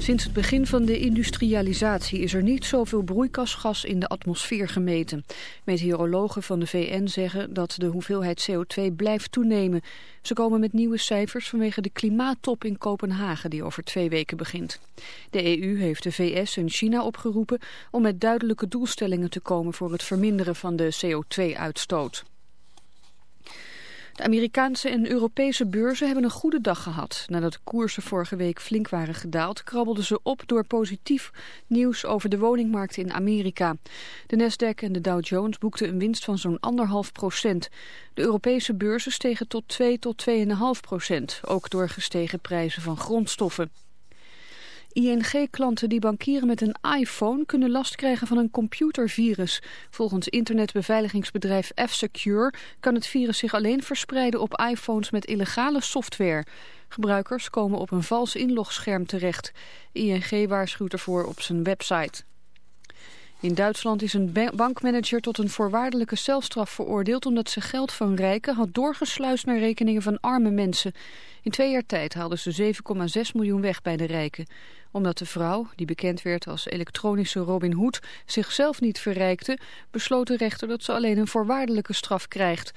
Sinds het begin van de industrialisatie is er niet zoveel broeikasgas in de atmosfeer gemeten. Meteorologen van de VN zeggen dat de hoeveelheid CO2 blijft toenemen. Ze komen met nieuwe cijfers vanwege de klimaattop in Kopenhagen die over twee weken begint. De EU heeft de VS en China opgeroepen om met duidelijke doelstellingen te komen voor het verminderen van de CO2-uitstoot. De Amerikaanse en Europese beurzen hebben een goede dag gehad. Nadat de koersen vorige week flink waren gedaald, krabbelden ze op door positief nieuws over de woningmarkt in Amerika. De Nasdaq en de Dow Jones boekten een winst van zo'n anderhalf procent. De Europese beurzen stegen tot 2 tot 2,5 procent, ook door gestegen prijzen van grondstoffen. ING-klanten die bankieren met een iPhone kunnen last krijgen van een computervirus. Volgens internetbeveiligingsbedrijf F-Secure kan het virus zich alleen verspreiden op iPhones met illegale software. Gebruikers komen op een vals inlogscherm terecht. ING waarschuwt ervoor op zijn website. In Duitsland is een bankmanager tot een voorwaardelijke celstraf veroordeeld... omdat ze geld van rijken had doorgesluist naar rekeningen van arme mensen. In twee jaar tijd haalden ze 7,6 miljoen weg bij de rijken. Omdat de vrouw, die bekend werd als elektronische Robin Hood... zichzelf niet verrijkte, besloot de rechter dat ze alleen een voorwaardelijke straf krijgt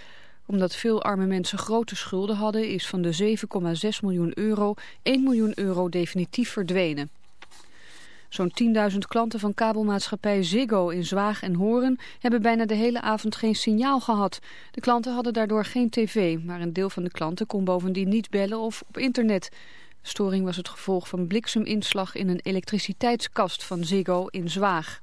omdat veel arme mensen grote schulden hadden... is van de 7,6 miljoen euro 1 miljoen euro definitief verdwenen. Zo'n 10.000 klanten van kabelmaatschappij Ziggo in Zwaag en Horen hebben bijna de hele avond geen signaal gehad. De klanten hadden daardoor geen tv, maar een deel van de klanten kon bovendien niet bellen of op internet. Storing was het gevolg van blikseminslag in een elektriciteitskast van Ziggo in Zwaag.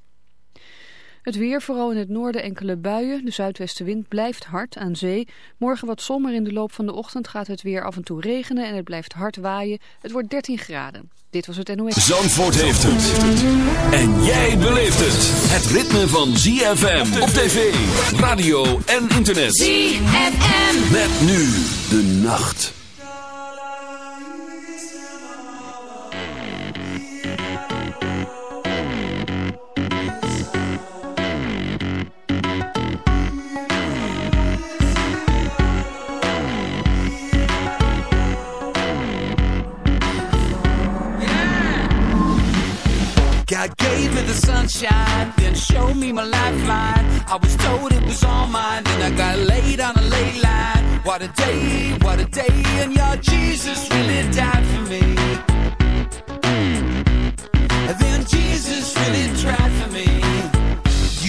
Het weer, vooral in het noorden enkele buien. De zuidwestenwind blijft hard aan zee. Morgen wat zon, maar in de loop van de ochtend gaat het weer af en toe regenen en het blijft hard waaien. Het wordt 13 graden. Dit was het NOS. Zandvoort heeft het. En jij beleeft het. Het ritme van ZFM op tv, radio en internet. ZFM. Met nu de nacht. God gave me the sunshine, then showed me my lifeline. I was told it was all mine, then I got laid on a ley line. What a day, what a day, and your Jesus really died for me. And then Jesus really tried for me.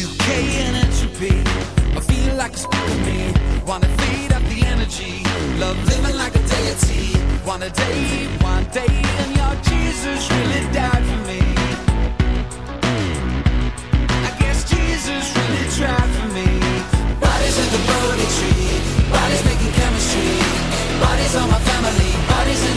UK and entropy, I feel like a spark of me. Wanna feed up the energy, love living like a deity. One a day, one day,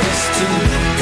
is to look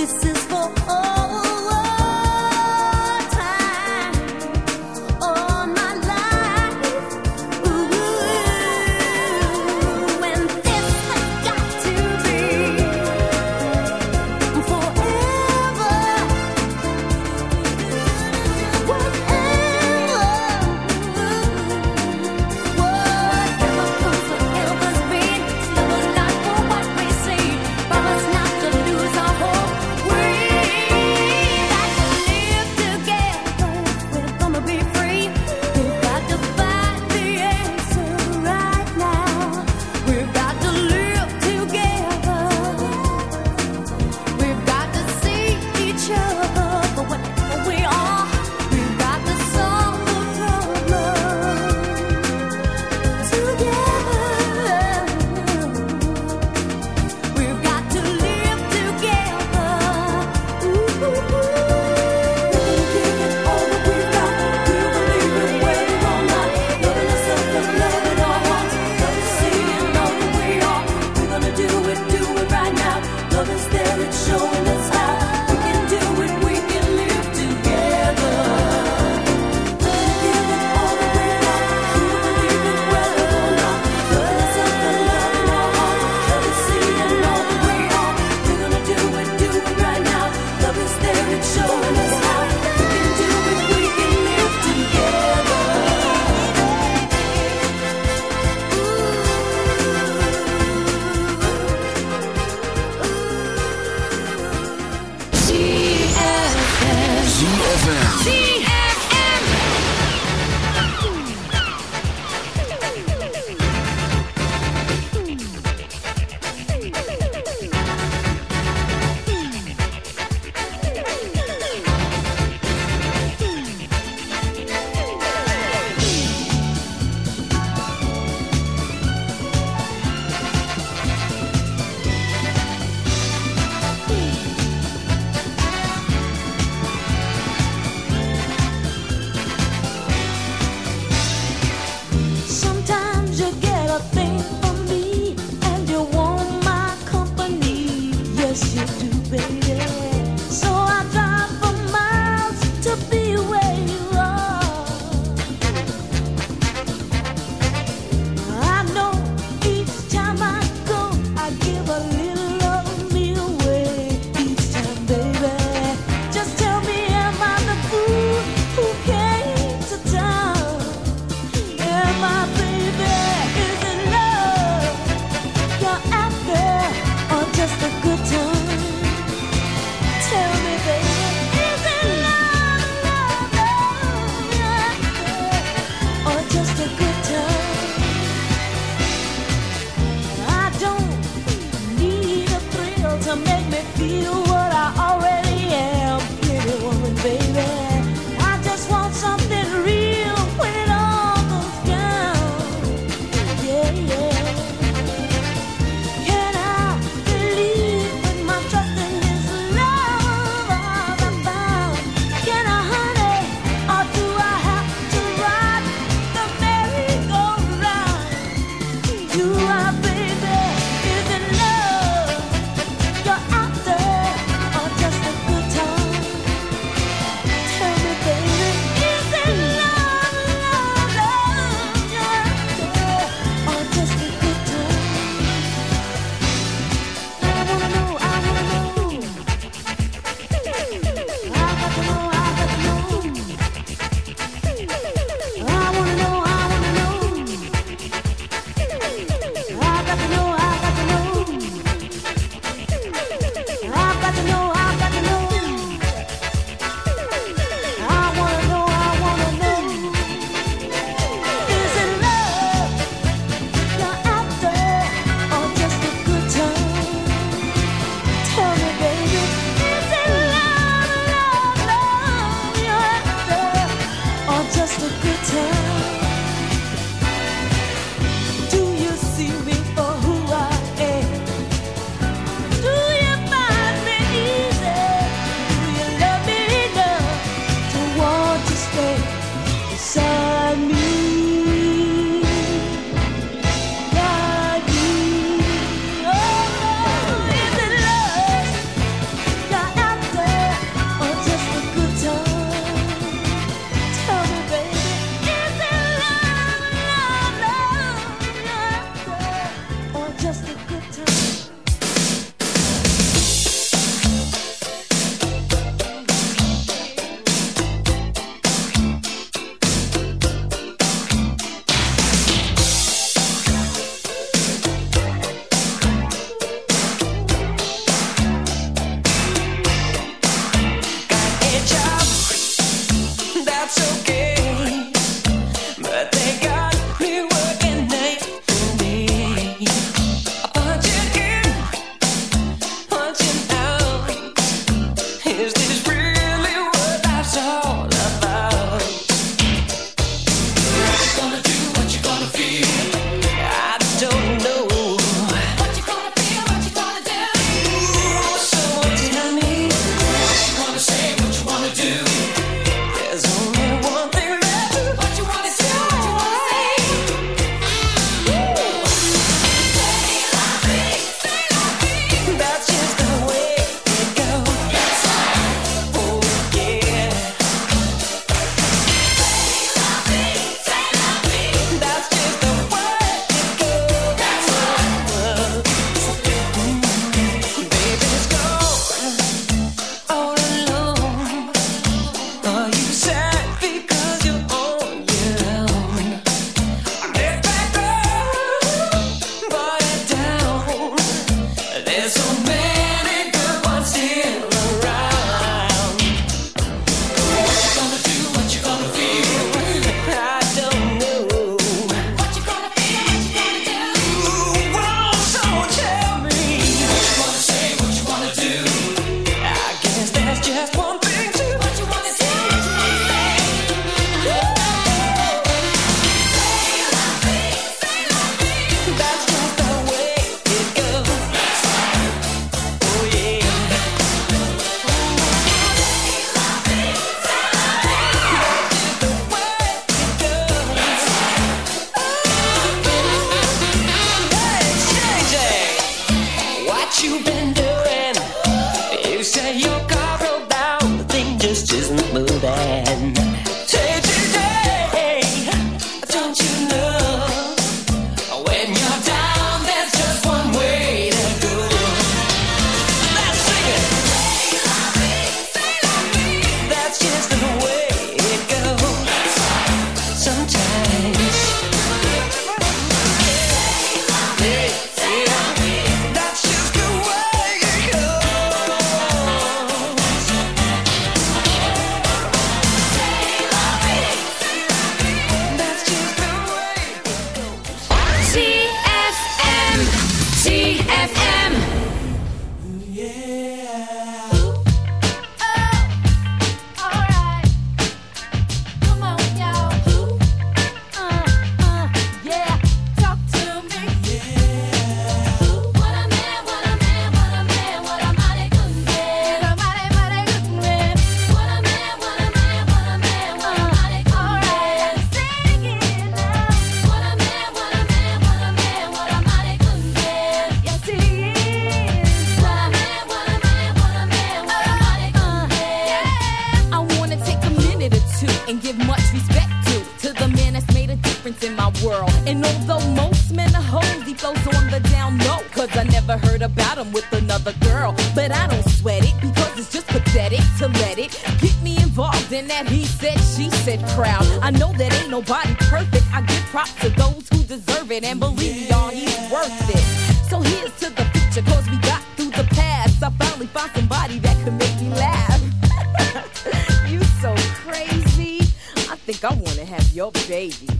This is you. Just your baby.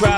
Now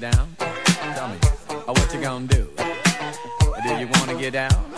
Get down? Tell me. Oh, what you gonna do? Do you wanna get down?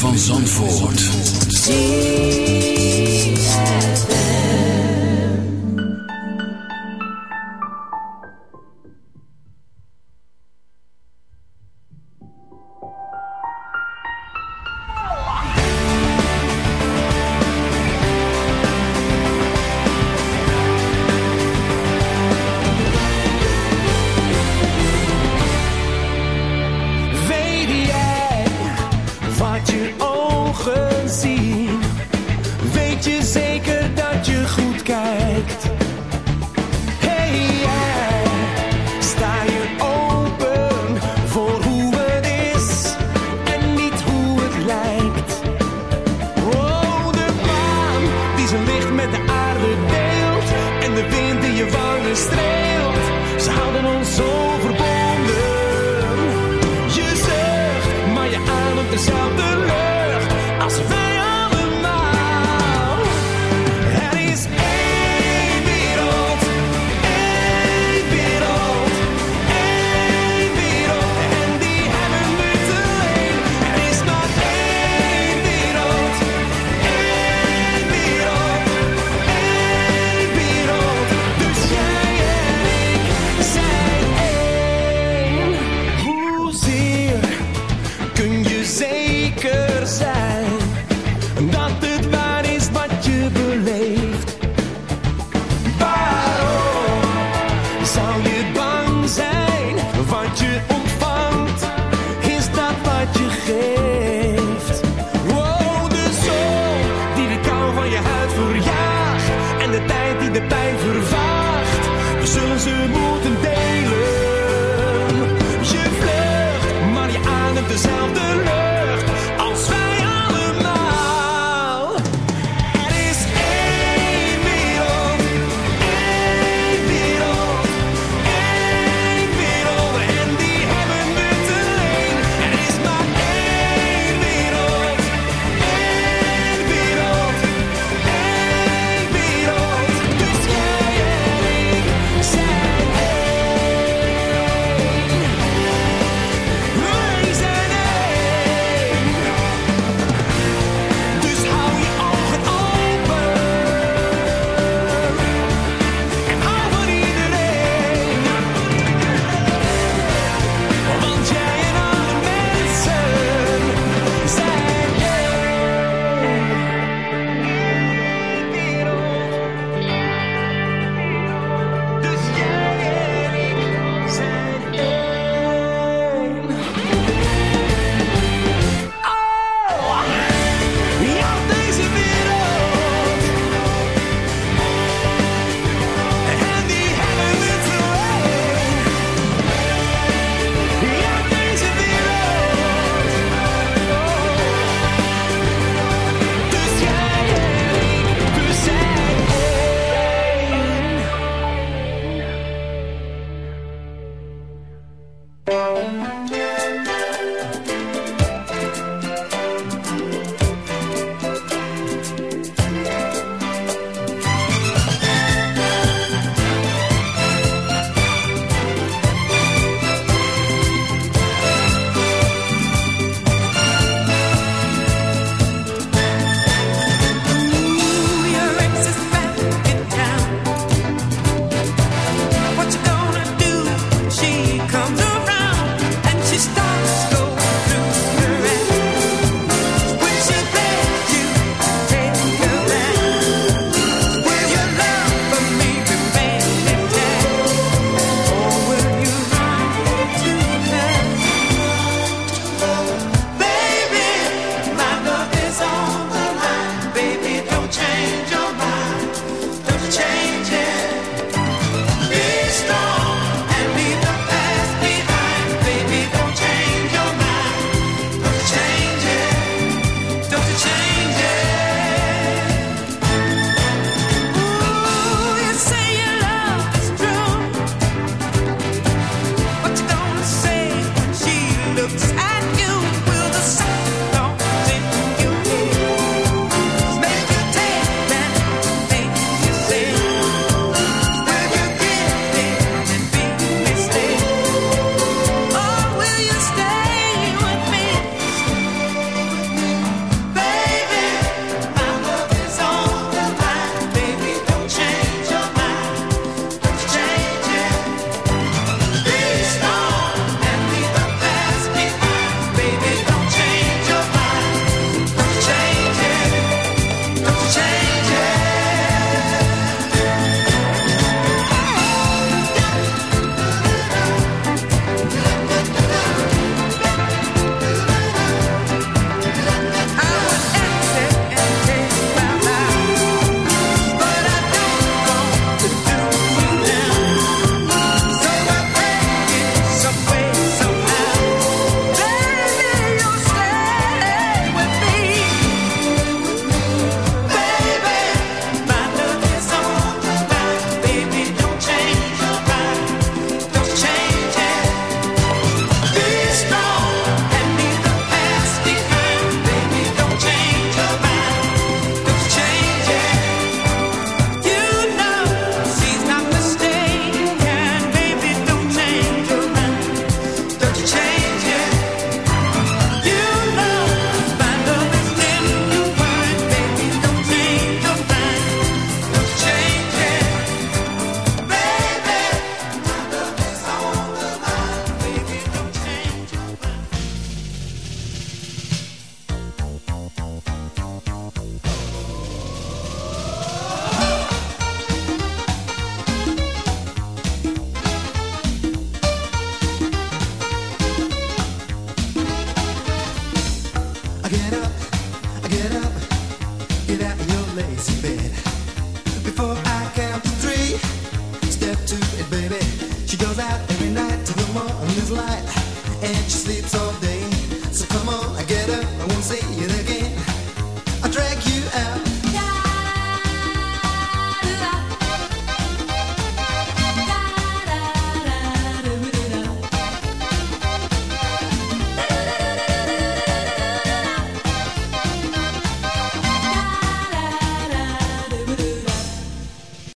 Van Zandvoort.